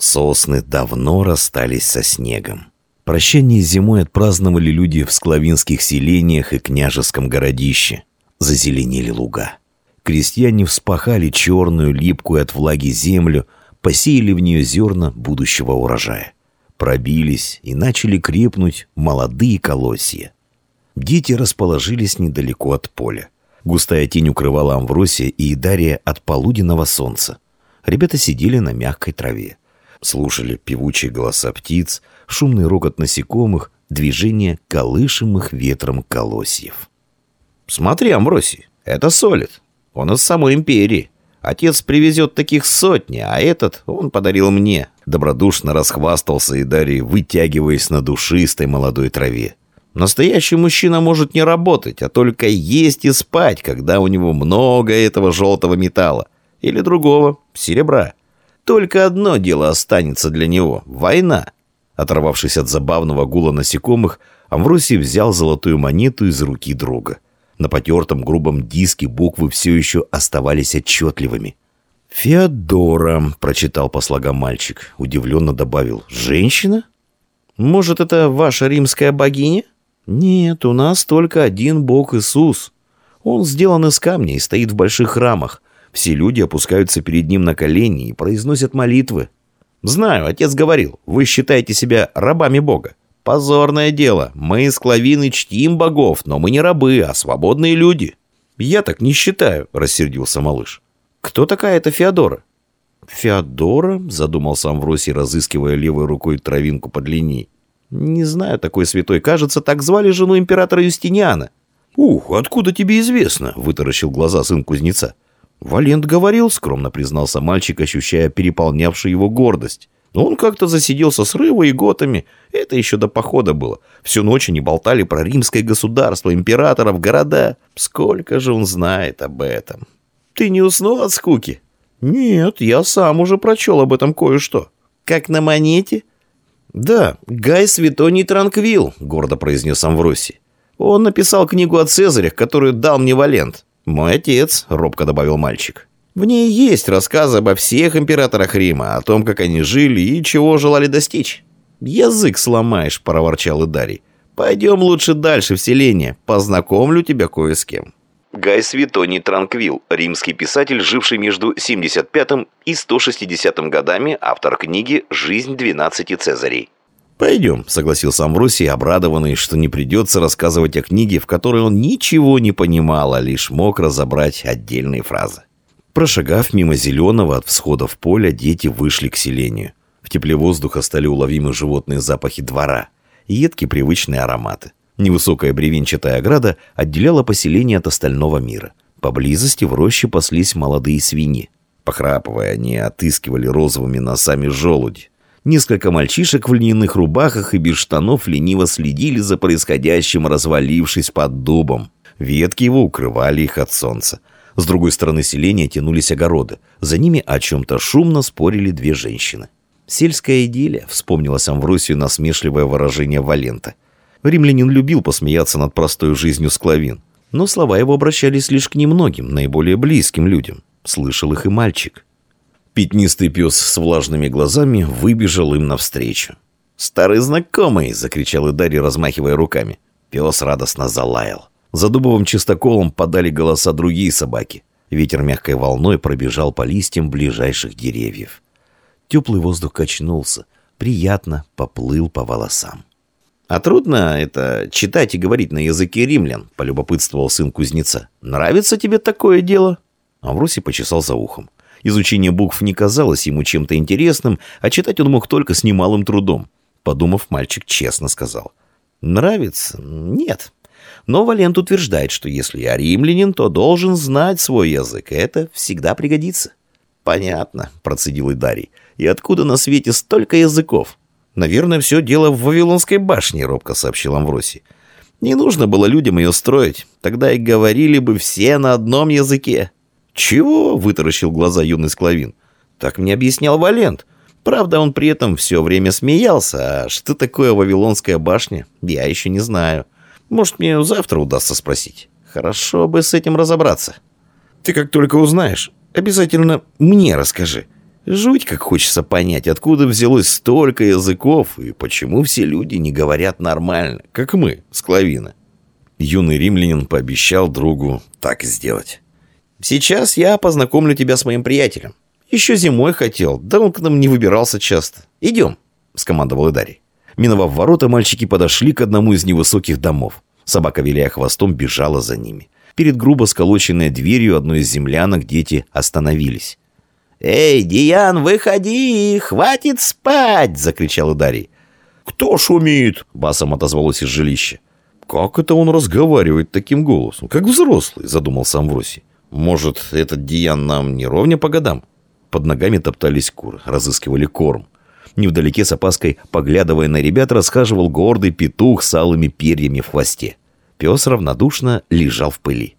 Сосны давно расстались со снегом. Прощание зимой отпраздновали люди в склавинских селениях и княжеском городище. Зазеленели луга. Крестьяне вспахали черную, липкую от влаги землю, посеяли в нее зерна будущего урожая. Пробились и начали крепнуть молодые колосья. Дети расположились недалеко от поля. Густая тень укрывала Амвросия и Дария от полуденного солнца. Ребята сидели на мягкой траве. Слушали певучие голоса птиц, шумный рокот насекомых, движение колышемых ветром колосьев. «Смотри, Амбросий, это солид. Он из самой империи. Отец привезет таких сотни, а этот он подарил мне». Добродушно расхвастался и Дарий, вытягиваясь на душистой молодой траве. Настоящий мужчина может не работать, а только есть и спать, когда у него много этого желтого металла. Или другого, серебра. Только одно дело останется для него — война. Оторвавшись от забавного гула насекомых, Амвросий взял золотую монету из руки друга. На потертом грубом диске буквы все еще оставались отчетливыми. «Феодора», — прочитал по слогам мальчик, удивленно добавил. «Женщина? Может, это ваша римская богиня?» «Нет, у нас только один бог Иисус. Он сделан из камня и стоит в больших храмах. Все люди опускаются перед ним на колени и произносят молитвы. Знаю, отец говорил, вы считаете себя рабами Бога. Позорное дело. Мы из Клавины чтим богов, но мы не рабы, а свободные люди. Я так не считаю, рассердился малыш. Кто такая эта Феодора? Феодора? Задумался Амвросий, разыскивая левой рукой травинку под линией. Не знаю такой святой. Кажется, так звали жену императора Юстиниана. «Ух, откуда тебе известно?» — вытаращил глаза сын кузнеца. «Валент говорил», — скромно признался мальчик, ощущая переполнявшую его гордость. Он как-то засиделся с Рывой и Готами. Это еще до похода было. Всю ночь они болтали про римское государство, императоров, города. Сколько же он знает об этом. Ты не уснул от скуки? Нет, я сам уже прочел об этом кое-что. Как на монете? Да, Гай Светоний Транквил, гордо произнес Амвросий. Он написал книгу о Цезарях, которую дал мне Валент. «Мой отец», — робко добавил мальчик. «В ней есть рассказы обо всех императорах Рима, о том, как они жили и чего желали достичь». «Язык сломаешь», — проворчал Идарий. «Пойдем лучше дальше в селение, познакомлю тебя кое с кем». Гай Светоний Транквил, римский писатель, живший между 75 и 160 годами, автор книги «Жизнь 12 Цезарей». «Пойдем», — согласился Амвросий, обрадованный, что не придется рассказывать о книге, в которой он ничего не понимал, а лишь мог разобрать отдельные фразы. Прошагав мимо зеленого от всхода в поле, дети вышли к селению. В тепле воздуха стали уловимы животные запахи двора, едкие привычные ароматы. Невысокая бревенчатая ограда отделяла поселение от остального мира. Поблизости в роще паслись молодые свиньи. Похрапывая, они отыскивали розовыми носами желуди. Несколько мальчишек в льняных рубахах и без штанов лениво следили за происходящим, развалившись под дубом. Ветки его укрывали их от солнца. С другой стороны селения тянулись огороды. За ними о чем-то шумно спорили две женщины. «Сельская идиллия», — вспомнилось Амвросию насмешливое выражение Валента. Римлянин любил посмеяться над простой жизнью склавин. Но слова его обращались лишь к немногим, наиболее близким людям. Слышал их и мальчик. Пятнистый пес с влажными глазами выбежал им навстречу. «Старый знакомый!» — закричал Идарий, размахивая руками. Пес радостно залаял. За дубовым чистоколом подали голоса другие собаки. Ветер мягкой волной пробежал по листьям ближайших деревьев. Теплый воздух качнулся, приятно поплыл по волосам. «А трудно это читать и говорить на языке римлян?» — полюбопытствовал сын кузнеца. «Нравится тебе такое дело?» Амвросий почесал за ухом. Изучение букв не казалось ему чем-то интересным, а читать он мог только с немалым трудом. Подумав, мальчик честно сказал. «Нравится? Нет. Но Валент утверждает, что если я римлянин, то должен знать свой язык, и это всегда пригодится». «Понятно», — процедил Идарий. «И откуда на свете столько языков?» «Наверное, все дело в Вавилонской башне», — робко сообщил Амвросий. «Не нужно было людям ее строить. Тогда и говорили бы все на одном языке». «Чего?» — вытаращил глаза юный склавин. «Так мне объяснял Валент. Правда, он при этом все время смеялся. А что такое Вавилонская башня, я еще не знаю. Может, мне завтра удастся спросить. Хорошо бы с этим разобраться». «Ты как только узнаешь, обязательно мне расскажи. Жуть, как хочется понять, откуда взялось столько языков и почему все люди не говорят нормально, как мы, склавина. Юный римлянин пообещал другу так сделать. «Сейчас я познакомлю тебя с моим приятелем. Еще зимой хотел, да он к нам не выбирался часто. Идем», — скомандовал Идарий. Миновав ворота, мальчики подошли к одному из невысоких домов. Собака, виляя хвостом, бежала за ними. Перед грубо сколоченной дверью одной из землянок дети остановились. «Эй, Диан, выходи! Хватит спать!» — закричал Дарий. «Кто шумит?» — басом отозвалось из жилища. «Как это он разговаривает таким голосом? Как взрослый», — задумался Амвросий. «Может, этот Диан нам не ровня по годам?» Под ногами топтались куры, разыскивали корм. Невдалеке с опаской, поглядывая на ребят, расхаживал гордый петух с алыми перьями в хвосте. Пес равнодушно лежал в пыли.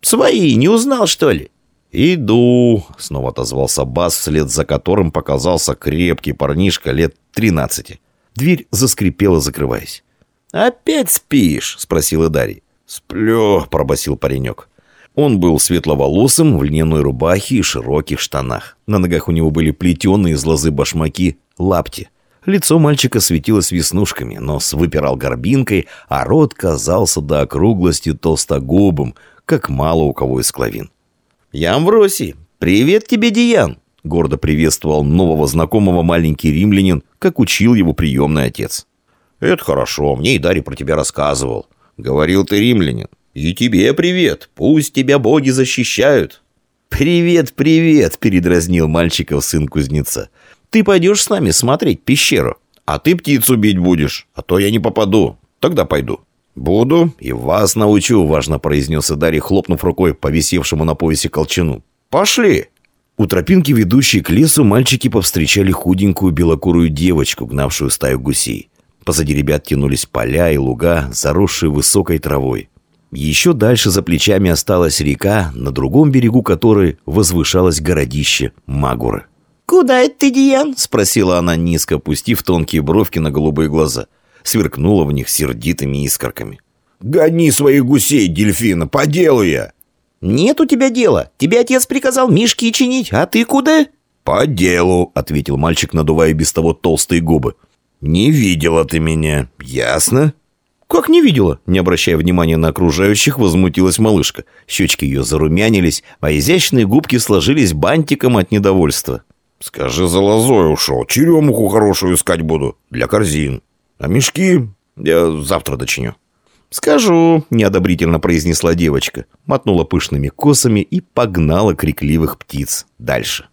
«Свои, не узнал, что ли?» «Иду», — снова отозвался Бас, вслед за которым показался крепкий парнишка лет тринадцати. Дверь заскрипела, закрываясь. «Опять спишь?» — спросил Идарий. «Сплю», — пробасил паренек. Он был светловолосым, в льняной рубахе и широких штанах. На ногах у него были плетеные из лозы башмаки, лапти. Лицо мальчика светилось веснушками, нос выпирал горбинкой, а рот казался до округлости толстогубым, как мало у кого из клавин. «Я Амвросий. Привет тебе, Диан!» Гордо приветствовал нового знакомого маленький римлянин, как учил его приемный отец. «Это хорошо, мне и Дарий про тебя рассказывал. Говорил ты римлянин. И тебе привет, пусть тебя боги защищают». «Привет, привет!» – передразнил мальчиков сын кузнеца. «Ты пойдешь с нами смотреть пещеру?» «А ты птицу бить будешь, а то я не попаду. Тогда пойду». «Буду и вас научу», — важно произнес Идарий, хлопнув рукой по висевшему на поясе колчану. «Пошли!» У тропинки, ведущей к лесу, мальчики повстречали худенькую белокурую девочку, гнавшую стаю гусей. Позади ребят тянулись поля и луга, заросшие высокой травой. Еще дальше за плечами осталась река, на другом берегу которой возвышалось городище Магуры. «Куда это ты, Диан?» — спросила она, низко опустив тонкие бровки на голубые глаза сверкнула в них сердитыми искорками. «Гони своих гусей, дельфина, по делу я!» «Нет у тебя дела. Тебе отец приказал мишки чинить, а ты куда?» «По делу», — ответил мальчик, надувая без того толстые губы. «Не видела ты меня, ясно?» «Как не видела?» Не обращая внимания на окружающих, возмутилась малышка. Щечки ее зарумянились, а изящные губки сложились бантиком от недовольства. «Скажи, за лозой ушел, черемуху хорошую искать буду, для корзин». А мешки я завтра дочиню». «Скажу», — неодобрительно произнесла девочка, мотнула пышными косами и погнала крикливых птиц дальше.